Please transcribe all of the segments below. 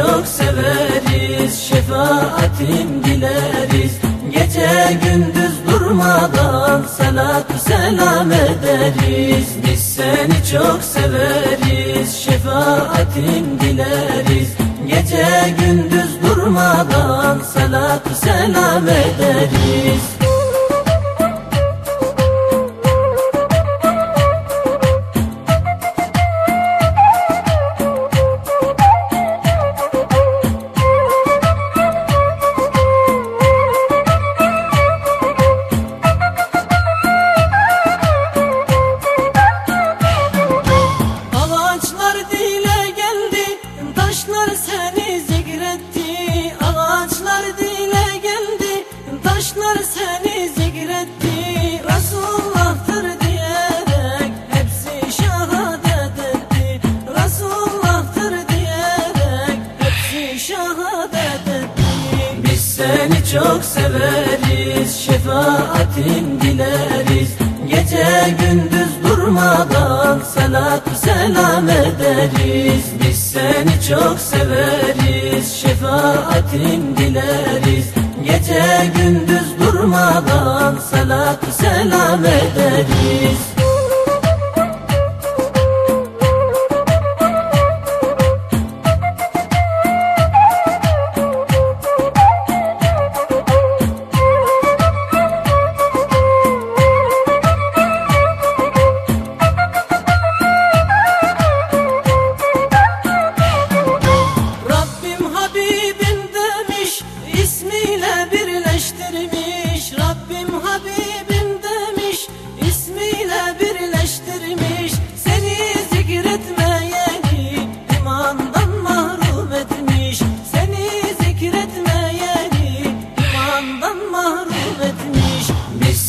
çok severiz Şefaatin dileriz. Gece gündüz durmadan Salat selam ederiz. Biz seni çok severiz Şefaatin dileriz. Gece gündüz durmadan Salat selam ederiz seni zikretti. Resulullah'tır diyerek hepsi şehadet etti. Resulullah'tır hepsi şehadet. Biz seni çok severiz, şefaatin dileriz. Gece gündüz durmadan salat selam ederiz Biz seni çok severiz şefaatin dileriz Gece gündüz durmadan salat selam ederiz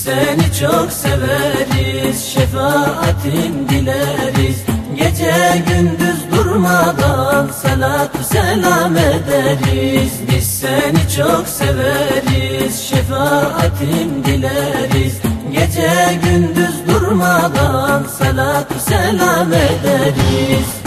seni çok severiz, şefaatin dileriz. Gece gündüz durmadan salat selam ederiz. Biz seni çok severiz şefaatin dileriz. Gece gündüz durmadan salat selam ederiz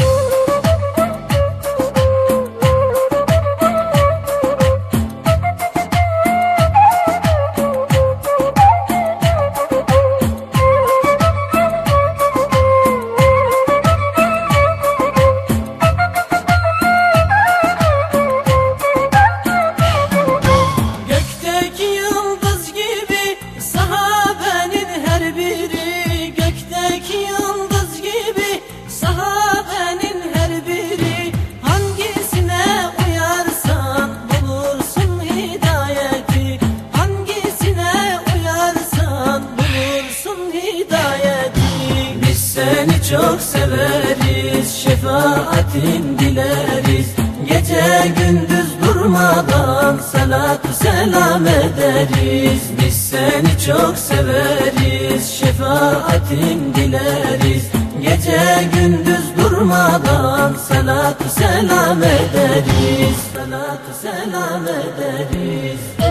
çok severiz şefaatin dileriz. Gece gündüz durmadan salat selam ederiz. Biz seni çok severiz şefaatin dileriz. Gece gündüz durmadan salat selam ederiz. Salat selam ederiz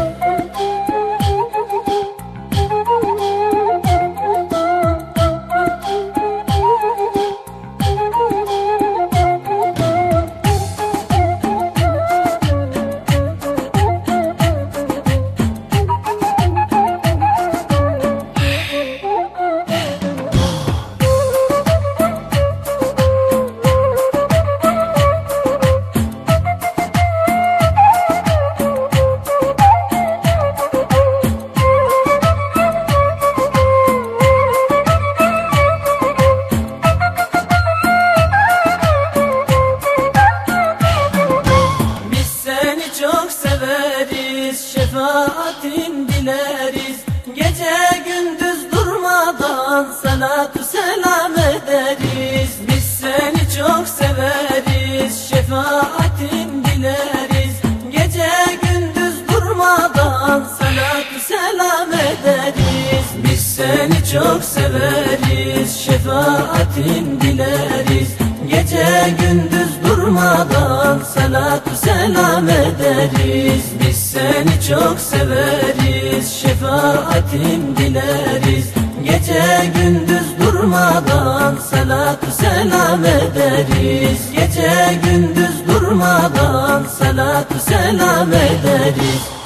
durmadan salatü selam ederiz. Biz seni çok severiz, şefaatin dileriz. Gece gündüz durmadan salat selam ederiz Biz seni çok severiz şefaatin dileriz Gece gündüz durmadan salat selam ederiz Gece gündüz durmadan Salatü selam ederiz